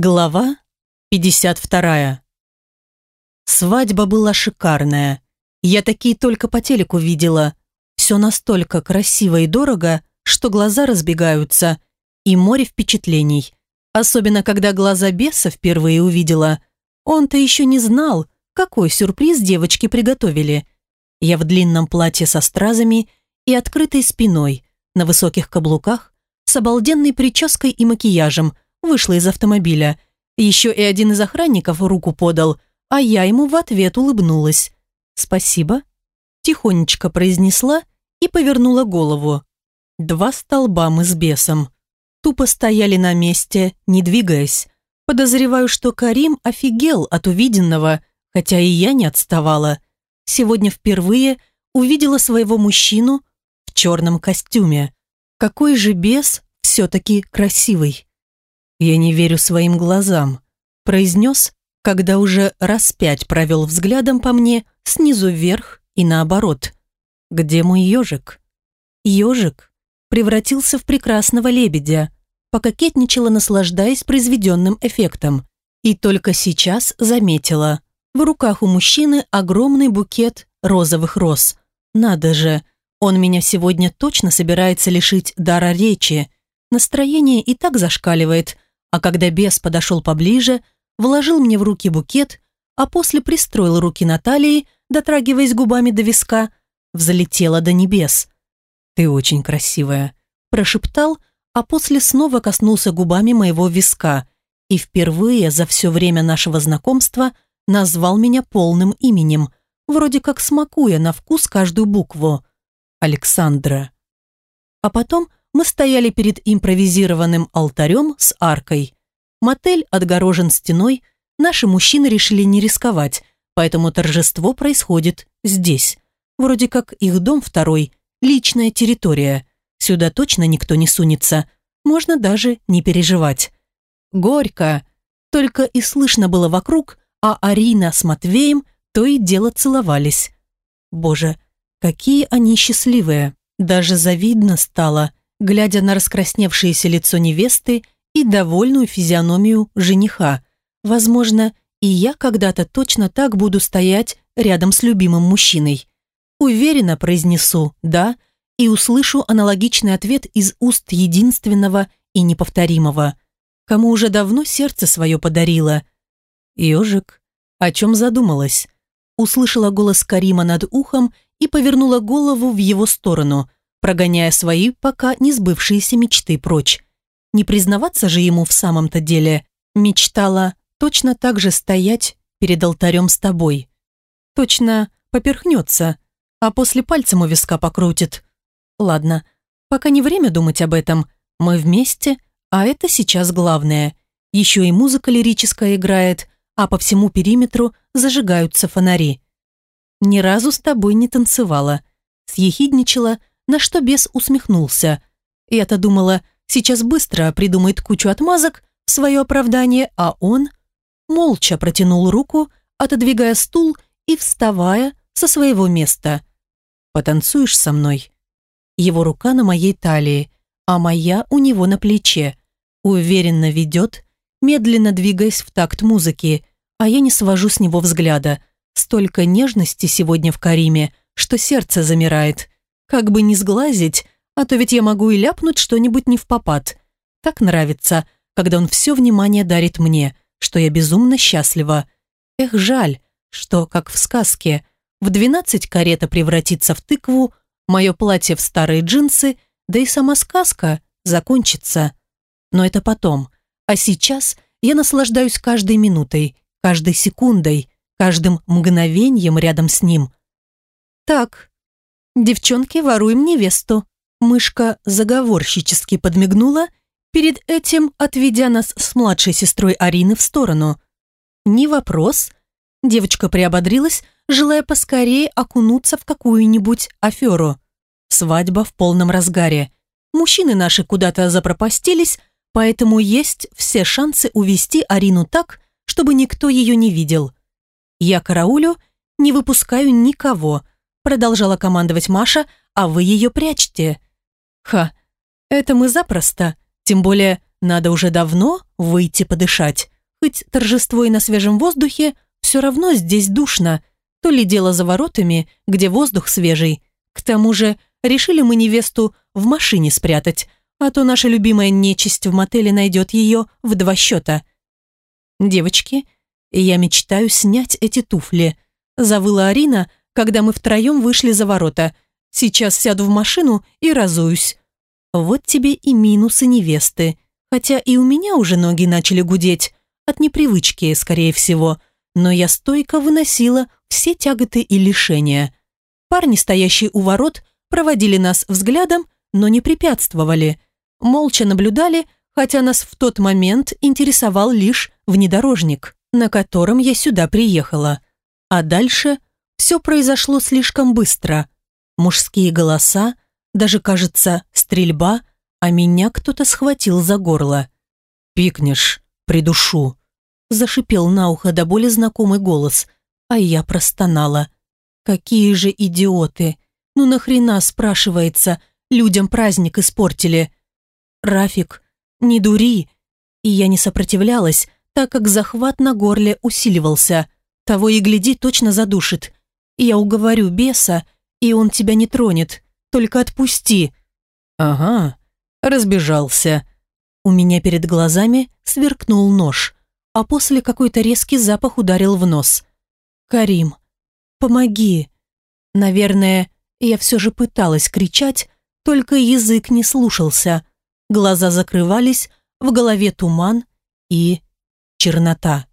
Глава 52. Свадьба была шикарная. Я такие только по телеку видела. Все настолько красиво и дорого, что глаза разбегаются. И море впечатлений. Особенно, когда глаза беса впервые увидела. Он-то еще не знал, какой сюрприз девочки приготовили. Я в длинном платье со стразами и открытой спиной, на высоких каблуках, с обалденной прической и макияжем – вышла из автомобиля. Еще и один из охранников руку подал, а я ему в ответ улыбнулась. «Спасибо», – тихонечко произнесла и повернула голову. Два столба мы с бесом. Тупо стояли на месте, не двигаясь. Подозреваю, что Карим офигел от увиденного, хотя и я не отставала. Сегодня впервые увидела своего мужчину в черном костюме. Какой же бес все-таки красивый. «Я не верю своим глазам», – произнес, когда уже раз пять провел взглядом по мне снизу вверх и наоборот. «Где мой ежик?» Ежик превратился в прекрасного лебедя, пококетничала, наслаждаясь произведенным эффектом. И только сейчас заметила. В руках у мужчины огромный букет розовых роз. Надо же, он меня сегодня точно собирается лишить дара речи. Настроение и так зашкаливает – а когда бес подошел поближе, вложил мне в руки букет, а после пристроил руки на талии, дотрагиваясь губами до виска, взлетела до небес. «Ты очень красивая», – прошептал, а после снова коснулся губами моего виска и впервые за все время нашего знакомства назвал меня полным именем, вроде как смакуя на вкус каждую букву. Александра. А потом мы стояли перед импровизированным алтарем с аркой. Мотель отгорожен стеной, наши мужчины решили не рисковать, поэтому торжество происходит здесь. Вроде как их дом второй, личная территория. Сюда точно никто не сунется, можно даже не переживать. Горько. Только и слышно было вокруг, а Арина с Матвеем то и дело целовались. Боже, какие они счастливые. Даже завидно стало – глядя на раскрасневшееся лицо невесты и довольную физиономию жениха. Возможно, и я когда-то точно так буду стоять рядом с любимым мужчиной. Уверенно произнесу «да» и услышу аналогичный ответ из уст единственного и неповторимого, кому уже давно сердце свое подарило. «Ежик, о чем задумалась?» Услышала голос Карима над ухом и повернула голову в его сторону – прогоняя свои пока не сбывшиеся мечты прочь. Не признаваться же ему в самом-то деле. Мечтала точно так же стоять перед алтарем с тобой. Точно поперхнется, а после пальцем у виска покрутит. Ладно, пока не время думать об этом. Мы вместе, а это сейчас главное. Еще и музыка лирическая играет, а по всему периметру зажигаются фонари. Ни разу с тобой не танцевала. Съехидничала, на что бес усмехнулся. Я-то думала, сейчас быстро придумает кучу отмазок в свое оправдание, а он молча протянул руку, отодвигая стул и вставая со своего места. «Потанцуешь со мной?» Его рука на моей талии, а моя у него на плече. Уверенно ведет, медленно двигаясь в такт музыки, а я не свожу с него взгляда. Столько нежности сегодня в Кариме, что сердце замирает. Как бы не сглазить, а то ведь я могу и ляпнуть что-нибудь не в попад. Так нравится, когда он все внимание дарит мне, что я безумно счастлива. Эх, жаль, что, как в сказке, в двенадцать карета превратится в тыкву, мое платье в старые джинсы, да и сама сказка закончится. Но это потом. А сейчас я наслаждаюсь каждой минутой, каждой секундой, каждым мгновением рядом с ним. Так, «Девчонки, воруем невесту». Мышка заговорщически подмигнула, перед этим отведя нас с младшей сестрой Арины в сторону. «Не вопрос». Девочка приободрилась, желая поскорее окунуться в какую-нибудь аферу. Свадьба в полном разгаре. Мужчины наши куда-то запропастились, поэтому есть все шансы увести Арину так, чтобы никто ее не видел. Я караулю, не выпускаю никого – продолжала командовать Маша, а вы ее прячьте. Ха, это мы запросто. Тем более, надо уже давно выйти подышать. Хоть торжество и на свежем воздухе, все равно здесь душно. То ли дело за воротами, где воздух свежий. К тому же решили мы невесту в машине спрятать, а то наша любимая нечисть в мотеле найдет ее в два счета. Девочки, я мечтаю снять эти туфли. Завыла Арина, когда мы втроем вышли за ворота. Сейчас сяду в машину и разуюсь. Вот тебе и минусы невесты. Хотя и у меня уже ноги начали гудеть. От непривычки, скорее всего. Но я стойко выносила все тяготы и лишения. Парни, стоящие у ворот, проводили нас взглядом, но не препятствовали. Молча наблюдали, хотя нас в тот момент интересовал лишь внедорожник, на котором я сюда приехала. А дальше все произошло слишком быстро. Мужские голоса, даже, кажется, стрельба, а меня кто-то схватил за горло. «Пикнешь, придушу», – зашипел на ухо до боли знакомый голос, а я простонала. «Какие же идиоты! Ну нахрена, спрашивается, людям праздник испортили?» «Рафик, не дури!» И я не сопротивлялась, так как захват на горле усиливался. Того и гляди, точно задушит. Я уговорю беса, и он тебя не тронет. Только отпусти. Ага, разбежался. У меня перед глазами сверкнул нож, а после какой-то резкий запах ударил в нос. «Карим, помоги!» Наверное, я все же пыталась кричать, только язык не слушался. Глаза закрывались, в голове туман и чернота.